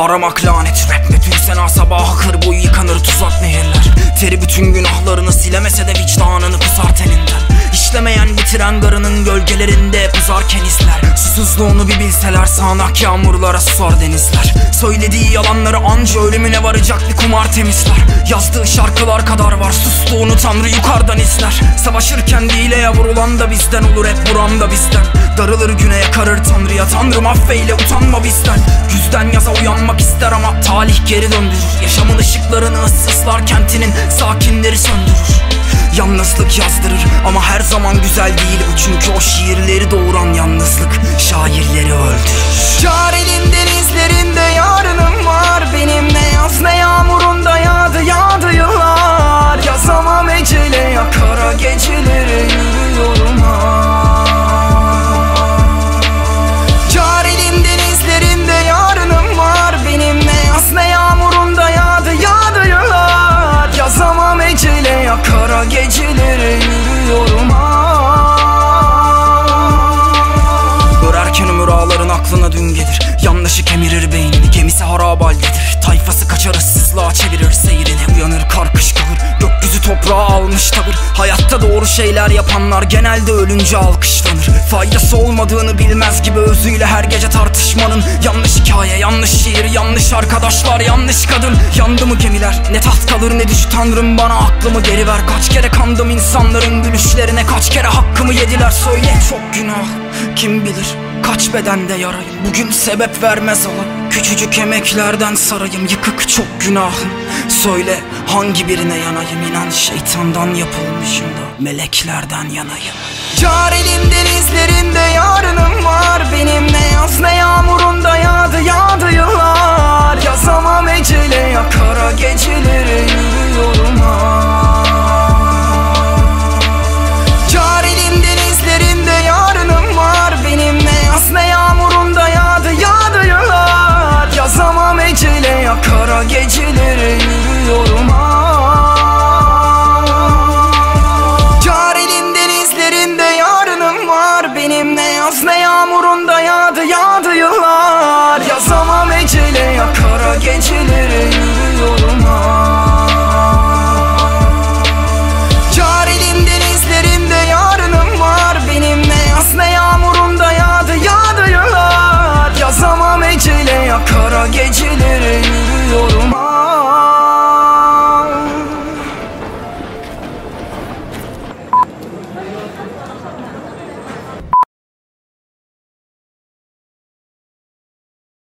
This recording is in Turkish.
Aramak lanet. Rap Bütün sena sabaha kır boyu yıkanır tuzak nehirler. Teri bütün günahlarını silemese de vicdanını kusar teninden. İşlemeyen bitiren garının gölgelerinde hep uzarken izler Susuzluğunu bir bilseler sağanak yağmurlara susar denizler. Söylediği yalanları anca ölümüne varacak bir kumar temizler. Yazdığı şarkılar kadar var sustuğunu tanrı yukarıdan izler. Savaşırken hileye vurulan da bizden olur hep vuran da bizden. Darılır güne yakarır tanrıya. Tanrım affeyle utanma bizden. Güzden talih geri döndürür. Yaşamın ışıklarını ıssızlar kentinin sakinleri söndürür. Yalnızlık yazdırır ama her zaman güzel değil Çünkü o şiirleri doğuran yalnızlık şairleri Yanlışı kemirir beynini gemisi harap haldedir. Tayfası kaçar ıssızlığa çevirir seyrini. Uyanır karkış kalır gökyüzü toprağa almış tavır. Hayatta doğru şeyler yapanlar genelde ölünce alkışlanır. Faydası olmadığını bilmez gibi özüyle her gece tartışmanın. Yanlış hikaye, yanlış şiir, yanlış arkadaşlar, yanlış kadın. Yandı mı gemiler, ne taht kalır ne düş tanrım? Bana aklımı geri ver. Kaç kere kandım insanların gülüşlerine? Kaç kere hakkımı yediler? Söyle çok günah, kim bilir Kaç bedende yarayım. Bugün sebep vermez olan Küçücük emeklerden sarayım. Yıkık çok günahım. Söyle hangi birine yanayım? İnan şeytandan yapılmışım da Meleklerden yanayım. Çarelim denizlerinde yarınım var. Benim geceleri